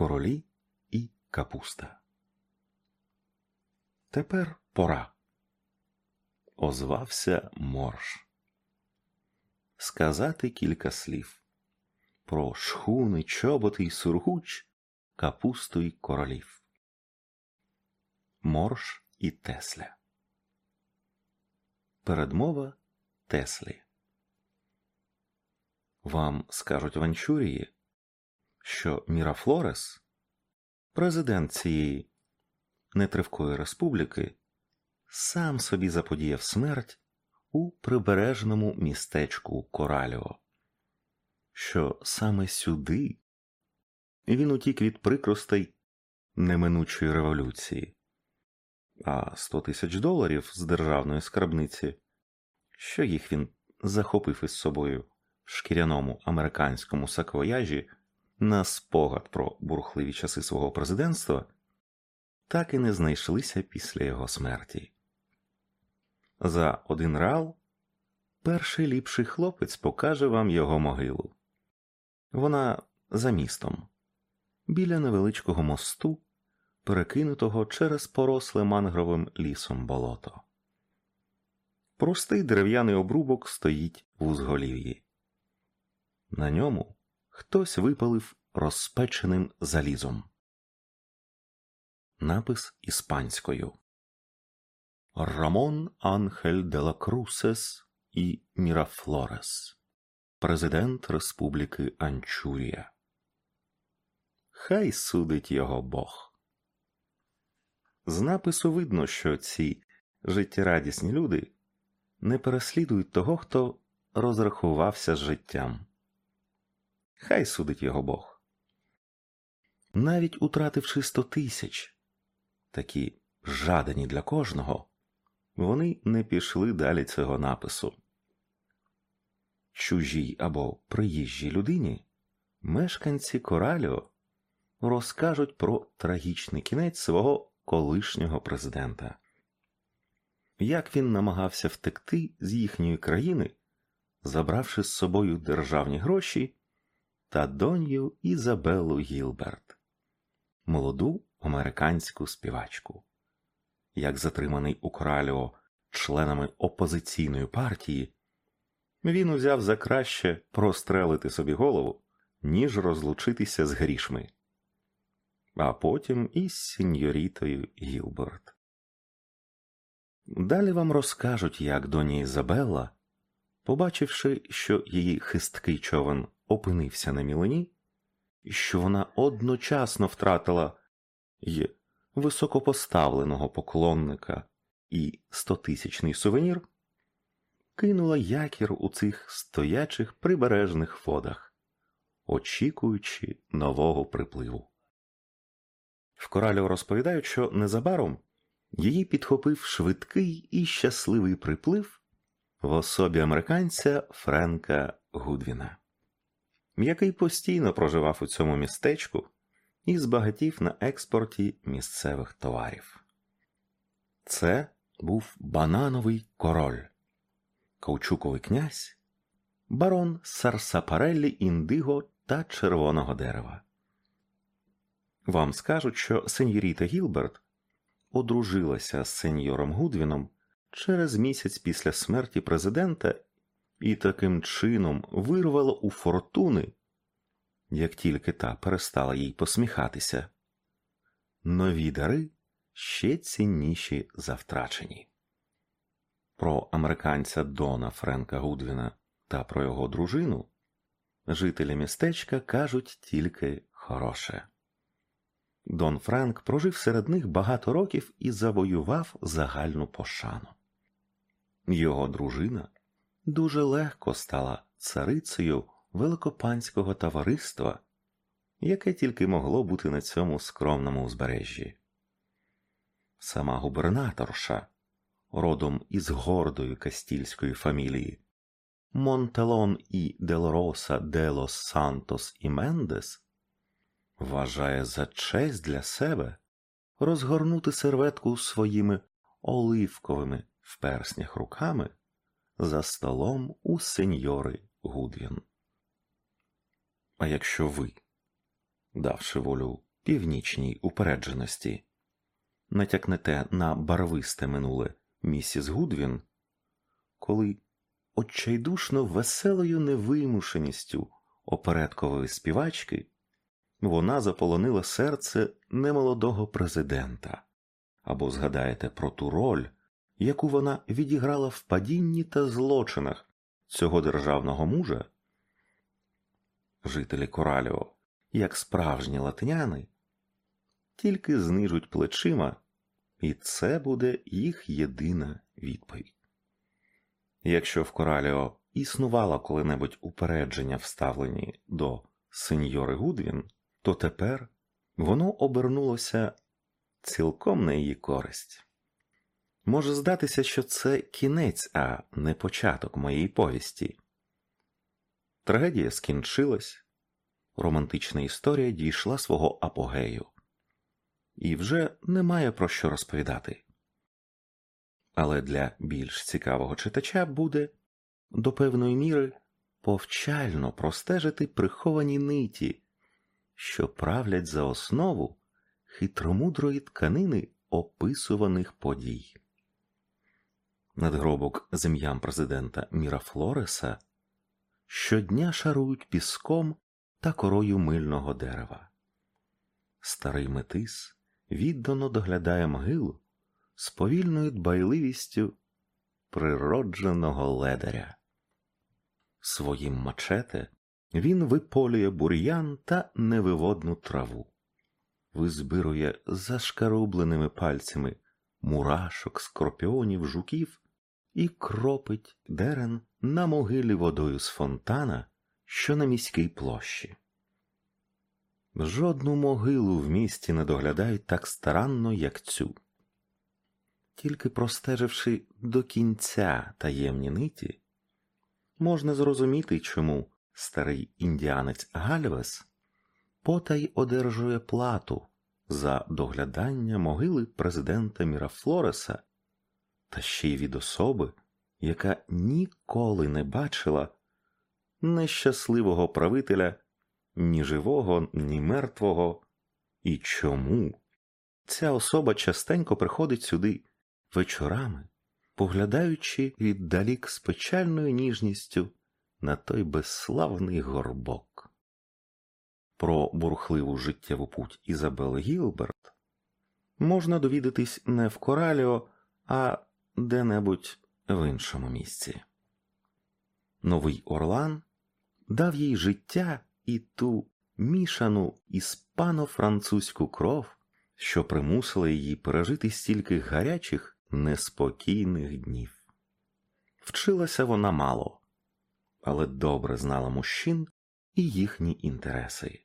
королі і капуста. Тепер пора. Озвався морж. Сказати кілька слів про шхуни, чоботи й сургуч, капусту й королів. Морж і Тесля. Передмова Теслі. Вам скажуть в Анчурії, що Мірафлорес, президент цієї нетривкої республіки, сам собі заподіяв смерть у прибережному містечку Кораліо, що саме сюди він утік від прикростей неминучої революції, а 100 тисяч доларів з державної скарбниці, що їх він захопив із собою в шкіряному американському саквояжі на спогад про бурхливі часи свого президентства, так і не знайшлися після його смерті. За один реал перший ліпший хлопець покаже вам його могилу. Вона за містом, біля невеличкого мосту, перекинутого через поросле мангровим лісом болото. Простий дерев'яний обрубок стоїть в узголів'ї. На ньому хтось випалив розпеченим залізом. Напис іспанською Рамон Анхель де ла Крусес і Мірафлорес, Президент Республіки Анчурія. Хай судить його Бог. З напису видно, що ці життєрадісні люди не переслідують того, хто розрахувався з життям. Хай судить його Бог. Навіть утративши сто тисяч, такі жадані для кожного, вони не пішли далі цього напису. Чужій або приїжджій людині мешканці Кораліо розкажуть про трагічний кінець свого колишнього президента, як він намагався втекти з їхньої країни, забравши з собою державні гроші та донью Ізабеллу Гілберт, молоду американську співачку. Як затриманий у Кораліо членами опозиційної партії, він узяв за краще прострелити собі голову, ніж розлучитися з грішми, а потім із сеньорітою Гілберт. Далі вам розкажуть, як доня Ізабелла, побачивши, що її хисткий човен опинився на мілині, і що вона одночасно втратила й високопоставленого поклонника і стотисячний сувенір, кинула якір у цих стоячих прибережних водах, очікуючи нового припливу. В Коралю розповідають, що незабаром її підхопив швидкий і щасливий приплив в особі американця Френка Гудвіна, який постійно проживав у цьому містечку і збагатів на експорті місцевих товарів. Це був банановий король, каучуковий князь, барон Сарсапареллі індиго та червоного дерева. Вам скажуть, що сеньоріта Гілберт одружилася з сеньором Гудвіном через місяць після смерті президента і таким чином вирвала у фортуни, як тільки та перестала їй посміхатися, нові дари ще цінніші за втрачені. Про американця Дона Френка Гудвіна та про його дружину жителі містечка кажуть тільки хороше. Дон Франк прожив серед них багато років і завоював загальну пошану. Його дружина дуже легко стала царицею великопанського товариства, яке тільки могло бути на цьому скромному узбережжі. Сама губернаторша, родом із гордої кастільської фамілії, Монтелон і Делроса де лос Сантос і Мендес, вважає за честь для себе розгорнути серветку своїми оливковими в перснях руками за столом у сеньори Гудвін. А якщо ви, давши волю північній упередженості. Натякнете на барвисте минуле місіс Гудвін, коли отчайдушно веселою невимушеністю опередкової співачки вона заполонила серце немолодого президента, або згадаєте про ту роль, яку вона відіграла в падінні та злочинах цього державного мужа, жителі Кораліо, як справжні латиняни, тільки знижуть плечима, і це буде їх єдина відповідь. Якщо в Кораліо існувало коли-небудь упередження вставлені до сеньори Гудвін, то тепер воно обернулося цілком на її користь. Може здатися, що це кінець, а не початок моєї повісті. Трагедія скінчилась, романтична історія дійшла свого апогею, і вже немає про що розповідати. Але для більш цікавого читача буде до певної міри повчально простежити приховані ниті, що правлять за основу хитромудрої тканини описуваних подій. Надгробок з ім'ям президента Мірафлореса щодня шарують піском та корою мильного дерева. Старий метис віддано доглядає могилу з повільною дбайливістю природженого ледаря. Своїм мачете він виполює бур'ян та невиводну траву, визбирує зашкарубленими пальцями мурашок, скорпіонів, жуків і кропить дерен на могилі водою з фонтана, що на міській площі. Жодну могилу в місті не доглядають так старанно, як цю. Тільки простеживши до кінця таємні ниті, можна зрозуміти, чому старий індіанець Гальвес потай одержує плату за доглядання могили президента Мірафлореса та ще й від особи, яка ніколи не бачила нещасливого правителя ні живого, ні мертвого. І чому ця особа частенько приходить сюди вечорами, поглядаючи віддалік з печальною ніжністю на той безславний горбок. Про бурхливу життєву путь Ізабели Гілберт можна довідатись не в Кораліо, а де-небудь в іншому місці. Новий Орлан дав їй життя і ту мішану іспано-французьку кров, що примусила її пережити стільки гарячих, неспокійних днів. Вчилася вона мало, але добре знала мужчин і їхні інтереси.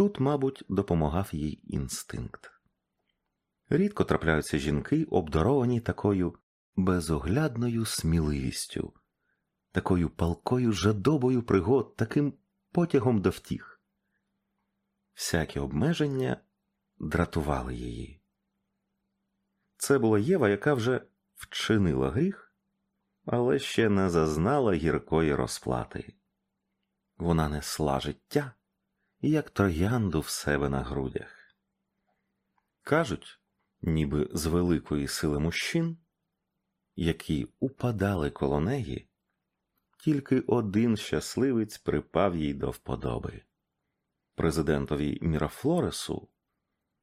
Тут, мабуть, допомагав їй інстинкт. Рідко трапляються жінки, обдаровані такою безоглядною сміливістю, такою палкою жадобою пригод, таким потягом до втіх. Всякі обмеження дратували її. Це була Єва, яка вже вчинила гріх, але ще не зазнала гіркої розплати. Вона несла життя, як троянду в себе на грудях. Кажуть, ніби з великої сили мужчин, які упадали коло неї, тільки один щасливець припав їй до вподоби. Президентові Мірафлоресу,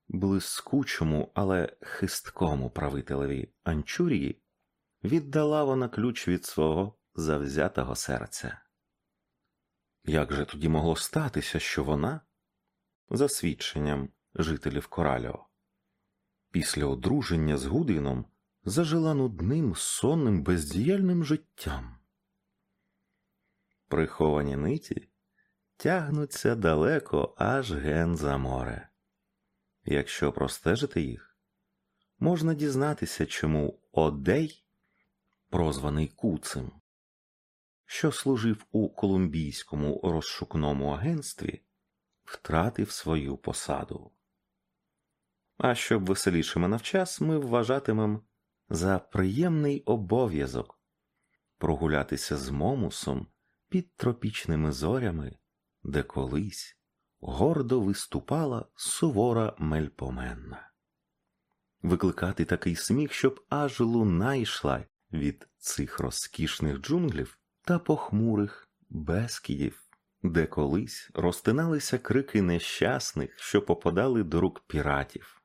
блискучому, але хисткому правителеві Анчурії, віддала вона ключ від свого завзятого серця. Як же тоді могло статися, що вона, за свідченням жителів Коральо, після одруження з Гудвіном зажила нудним, сонним, бездіяльним життям? Приховані ниті тягнуться далеко аж ген за море. Якщо простежити їх, можна дізнатися, чому Одей, прозваний Куцем, що служив у колумбійському розшукному агентстві, втратив свою посаду. А щоб веселішими навчас, ми вважатимем за приємний обов'язок прогулятися з момусом під тропічними зорями, де колись гордо виступала сувора мельпоменна. Викликати такий сміх, щоб аж луна йшла від цих розкішних джунглів та похмурих безкідів, де колись розтиналися крики нещасних, що попадали до рук піратів,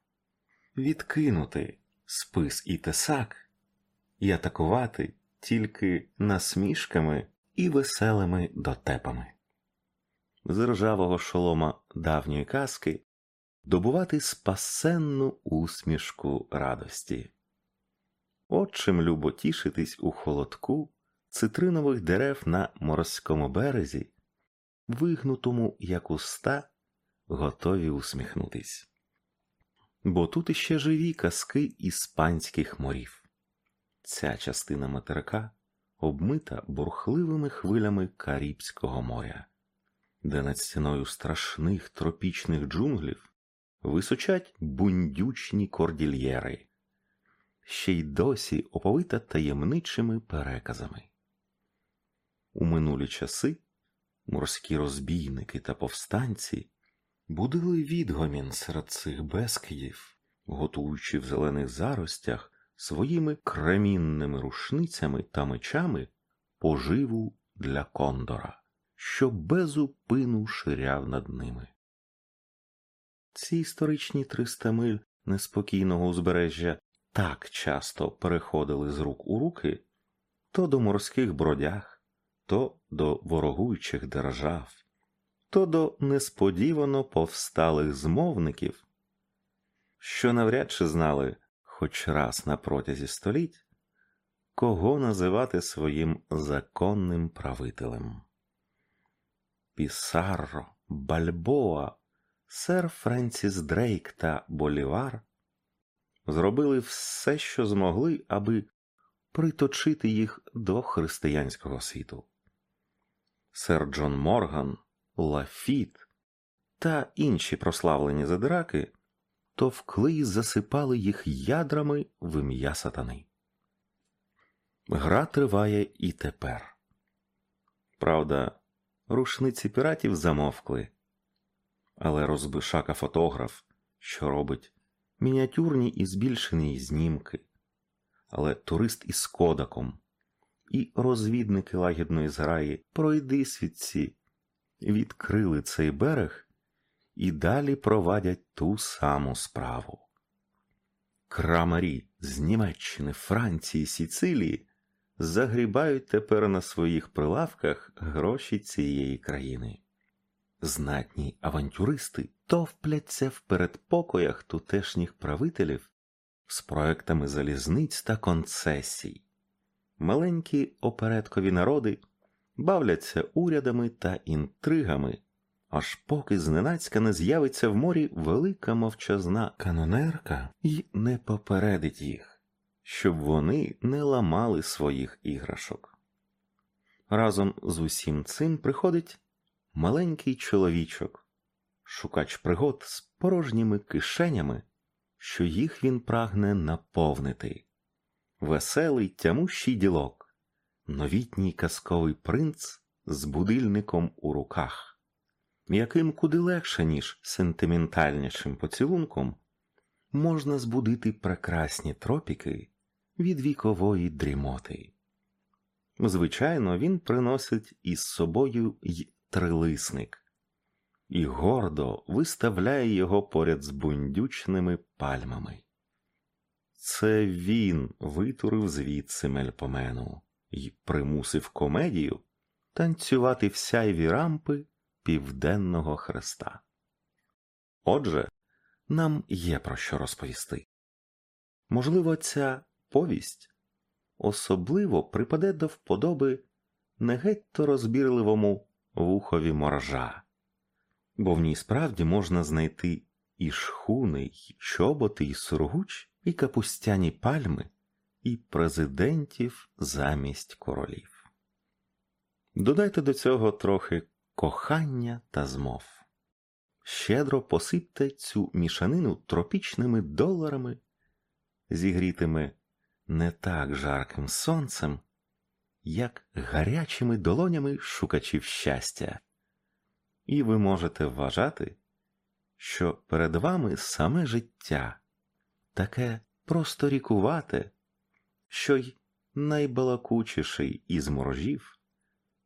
відкинути спис і тесак і атакувати тільки насмішками і веселими дотепами. З ржавого шолома давньої казки добувати спасенну усмішку радості. От чим любо тішитись у холодку цитринових дерев на морському березі, вигнутому, як уста, готові усміхнутись. Бо тут іще живі казки іспанських морів. Ця частина материка обмита бурхливими хвилями Карибського моря, де над стіною страшних тропічних джунглів височать бундючні кордільєри, ще й досі оповита таємничими переказами. У минулі часи морські розбійники та повстанці будили відгомін серед цих безкидів, готуючи в зелених заростях своїми кремінними рушницями та мечами поживу для кондора, що безупину ширяв над ними. Ці історичні триста миль неспокійного узбережжя так часто переходили з рук у руки то до морських бродяг, то до ворогуючих держав, то до несподівано повсталих змовників, що навряд чи знали хоч раз на протязі століть, кого називати своїм законним правителем. Пісарро, Бальбоа, сер Френсіс Дрейк та Болівар зробили все, що змогли, аби приточити їх до християнського світу. Сер Джон Морган, Лафіт та інші прославлені задраки товкли й засипали їх ядрами в ім'я сатани. Гра триває і тепер. Правда, рушниці піратів замовкли, але розбишака фотограф, що робить мініатюрні і збільшені знімки, але турист із кодаком і розвідники лагідної зграї пройди свідці, відкрили цей берег і далі провадять ту саму справу. Крамарі з Німеччини, Франції, Сіцилії загрібають тепер на своїх прилавках гроші цієї країни. Знатні авантюристи товпляться в передпокоях тутешніх правителів з проектами залізниць та концесій. Маленькі опередкові народи бавляться урядами та інтригами, аж поки зненацька не з'явиться в морі велика мовчазна канонерка і не попередить їх, щоб вони не ламали своїх іграшок. Разом з усім цим приходить маленький чоловічок, шукач пригод з порожніми кишенями, що їх він прагне наповнити, веселий тямущий ділок, новітній казковий принц з будильником у руках, яким куди легше, ніж сентиментальнішим поцілунком, можна збудити прекрасні тропіки від вікової дрімоти. Звичайно, він приносить із собою й трилисник і гордо виставляє його поряд з бундючними пальмами. Це він витурив звідси мельпомену і примусив комедію танцювати в сяйві рампи Південного Хреста. Отже, нам є про що розповісти. Можливо, ця повість особливо припаде до вподоби не геть то розбірливому вухові моржа, бо в ній справді можна знайти і шхуни, і чоботи, і сургуч, і капустяні пальми, і президентів замість королів. Додайте до цього трохи кохання та змов. Щедро посипте цю мішанину тропічними доларами, зігрітими не так жарким сонцем, як гарячими долонями шукачів щастя. і ви можете вважати, що перед вами саме життя, таке просто рікувате, що й найбалакучіший із моржів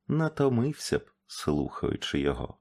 натомився б, слухаючи його.